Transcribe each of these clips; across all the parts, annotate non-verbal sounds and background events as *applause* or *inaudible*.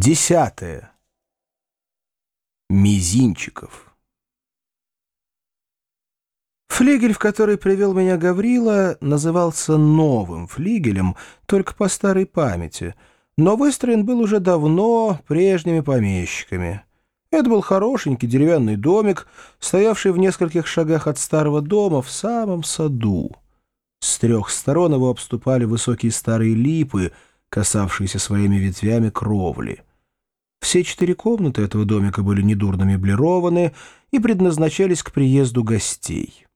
Десятое. Мизинчиков. Флигель, в который привел меня Гаврила, назывался новым флигелем, только по старой памяти, но выстроен был уже давно прежними помещиками. Это был хорошенький деревянный домик, стоявший в нескольких шагах от старого дома в самом саду. С трех сторон его обступали высокие старые липы — касавшиеся своими ветвями кровли. Все четыре комнаты этого домика были недурно меблированы и предназначались к приезду гостей.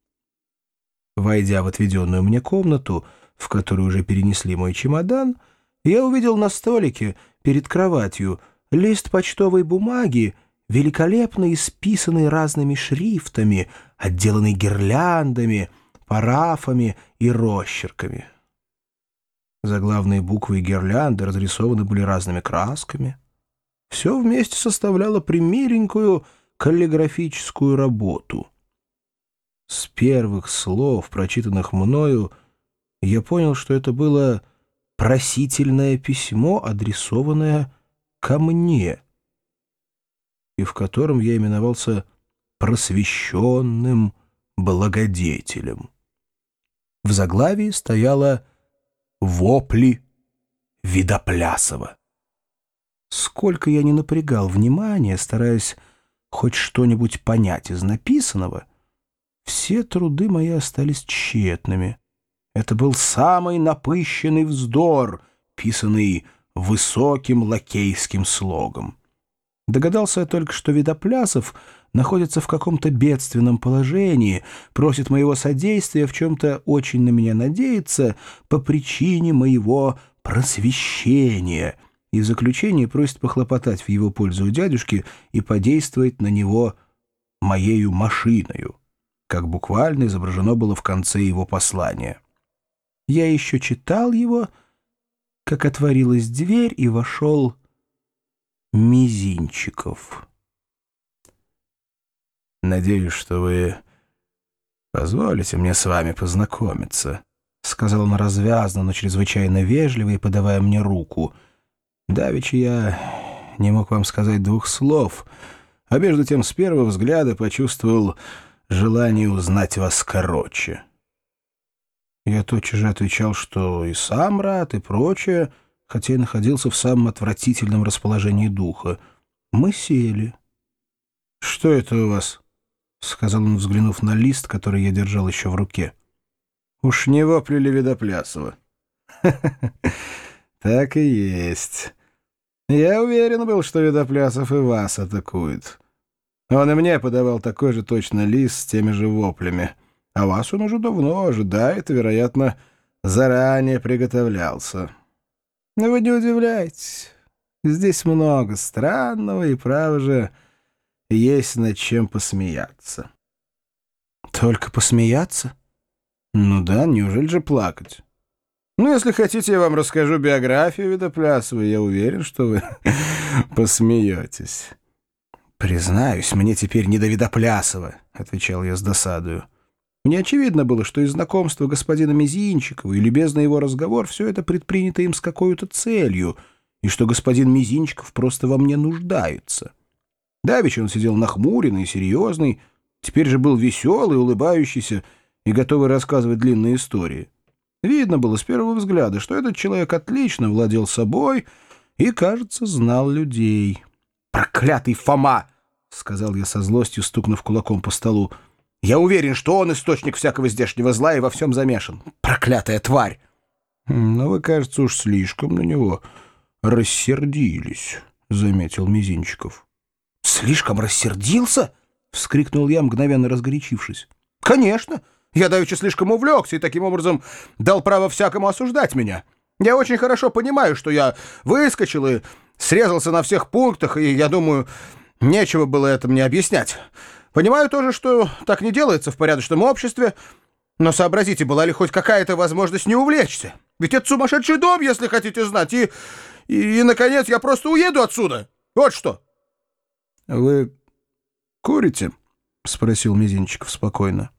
Войдя в отведенную мне комнату, в которую уже перенесли мой чемодан, я увидел на столике перед кроватью лист почтовой бумаги, великолепно исписанный разными шрифтами, отделанный гирляндами, парафами и росчерками. Заглавные буквы и гирлянды разрисованы были разными красками. Все вместе составляло примиленькую каллиграфическую работу. С первых слов, прочитанных мною, я понял, что это было просительное письмо, адресованное ко мне, и в котором я именовался просвещенным благодетелем. В заглавии стояло вопли Видоплясова. Сколько я не напрягал внимания, стараясь хоть что-нибудь понять из написанного, все труды мои остались тщетными. Это был самый напыщенный вздор, писанный высоким лакейским слогом. Догадался я только, что Видоплясов находится в каком-то бедственном положении, просит моего содействия, в чем-то очень на меня надеется по причине моего просвещения, и в заключение просит похлопотать в его пользу у дядюшки и подействовать на него моею машиною, как буквально изображено было в конце его послания. Я еще читал его, как отворилась дверь и вошел Мизинчиков. «Надеюсь, что вы позволите мне с вами познакомиться», — сказал он развязно, но чрезвычайно вежливо и подавая мне руку. «Давеча я не мог вам сказать двух слов, а между тем с первого взгляда почувствовал желание узнать вас короче». Я тотчас же отвечал, что и сам рад, и прочее, хотя и находился в самом отвратительном расположении духа. Мы сели. «Что это у вас?» — сказал он, взглянув на лист, который я держал еще в руке. «Уж не вопли ли Видоплясова?» *laughs* «Так и есть. Я уверен был, что Видоплясов и вас атакует. Он и мне подавал такой же точно лист с теми же воплями. А вас он уже давно ожидает и, вероятно, заранее приготовлялся. Но вы не удивляйтесь. Здесь много странного и, право же, есть над чем посмеяться. Только посмеяться? Ну да, неужели же плакать? Ну, если хотите, я вам расскажу биографию Видоплясова, я уверен, что вы *laughs* посмеетесь. «Признаюсь, мне теперь не до Видоплясова», — отвечал я с досадою. Мне очевидно было, что и знакомство господина Мизинчикова, и любезный его разговор — все это предпринято им с какой-то целью, и что господин Мизинчиков просто во мне нуждается. Давич он сидел нахмуренный, серьезный, теперь же был веселый, улыбающийся и готовый рассказывать длинные истории. Видно было с первого взгляда, что этот человек отлично владел собой и, кажется, знал людей. «Проклятый Фома!» — сказал я со злостью, стукнув кулаком по столу. «Я уверен, что он источник всякого здешнего зла и во всем замешан. Проклятая тварь!» «Но вы, кажется, уж слишком на него рассердились», — заметил Мизинчиков. «Слишком рассердился?» — вскрикнул я, мгновенно разгорячившись. «Конечно! Я давеча слишком увлекся и таким образом дал право всякому осуждать меня. Я очень хорошо понимаю, что я выскочил и срезался на всех пунктах, и, я думаю, нечего было это мне объяснять. Понимаю тоже, что так не делается в порядочном обществе, но сообразите, была ли хоть какая-то возможность не увлечься? Ведь это сумасшедший дом, если хотите знать, и, и, и наконец, я просто уеду отсюда. Вот что!» «Вы курите?» — спросил Мизинчиков спокойно.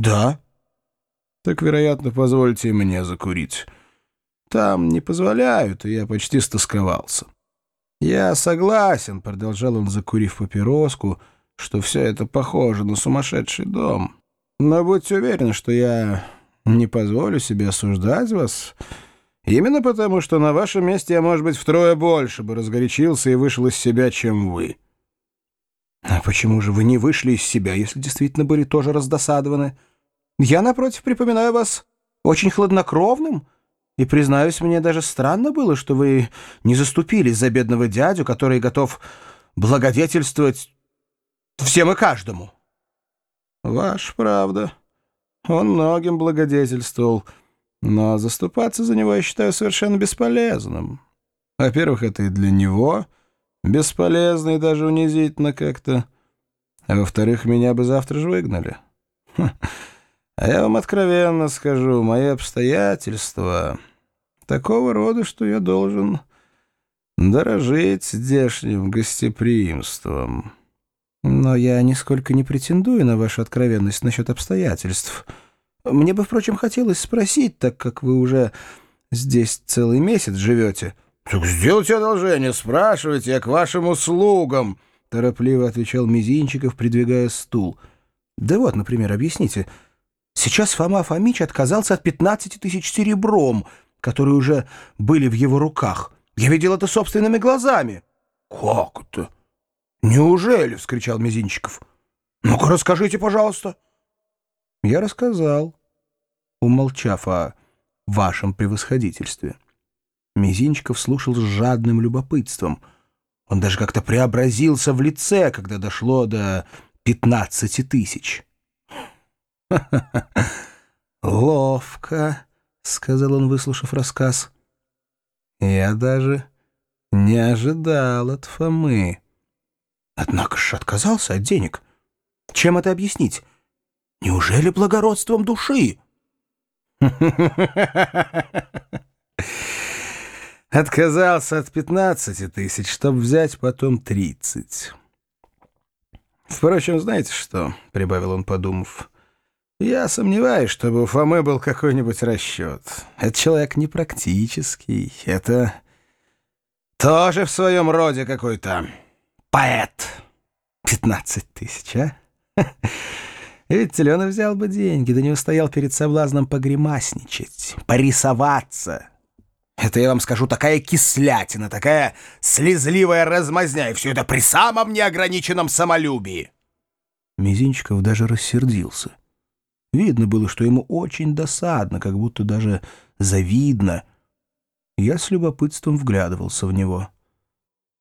«Да». «Так, вероятно, позвольте мне закурить. Там не позволяют, и я почти стосковался». «Я согласен», — продолжал он, закурив папироску, «что все это похоже на сумасшедший дом. Но будьте уверены, что я не позволю себе осуждать вас, именно потому, что на вашем месте я, может быть, втрое больше бы разгорячился и вышел из себя, чем вы». «А почему же вы не вышли из себя, если действительно были тоже раздосадованы? Я, напротив, припоминаю вас очень хладнокровным». И, признаюсь, мне даже странно было, что вы не заступились за бедного дядю, который готов благодетельствовать всем и каждому. Ваша правда. Он многим благодетельствовал, но заступаться за него я считаю совершенно бесполезным. Во-первых, это и для него бесполезно и даже унизительно как-то. А во-вторых, меня бы завтра же выгнали. А я вам откровенно скажу, мои обстоятельства такого рода, что я должен дорожить здешним гостеприимством. Но я нисколько не претендую на вашу откровенность насчет обстоятельств. Мне бы, впрочем, хотелось спросить, так как вы уже здесь целый месяц живете. — Так сделайте одолжение, спрашивайте, я к вашим услугам, — торопливо отвечал Мизинчиков, придвигая стул. — Да вот, например, объясните. Сейчас Фома Фомич отказался от 15 тысяч серебром — которые уже были в его руках. Я видел это собственными глазами. «Как это? Неужели?» — вскричал Мизинчиков. «Ну-ка, расскажите, пожалуйста». Я рассказал, умолчав о вашем превосходительстве. Мизинчиков слушал с жадным любопытством. Он даже как-то преобразился в лице, когда дошло до пятнадцати тысяч. *laughs* «Ловко!» — сказал он, выслушав рассказ. «Я даже не ожидал от Фомы. Однако ж отказался от денег. Чем это объяснить? Неужели благородством души?» *laughs* Отказался от пятнадцати тысяч, чтобы взять потом тридцать. Впрочем, знаете что, — прибавил он, подумав, — я сомневаюсь, чтобы у Фомы был какой-нибудь расчет. Это человек непрактический. Это тоже в своем роде какой-то поэт. Пятнадцать тысяч, а? *laughs* Ведь он взял бы деньги, да не устоял перед соблазном погремасничать, порисоваться. Это, я вам скажу, такая кислятина, такая слезливая размазня, и все это при самом неограниченном самолюбии. Мизинчиков даже рассердился. Видно было, что ему очень досадно, как будто даже завидно. Я с любопытством вглядывался в него.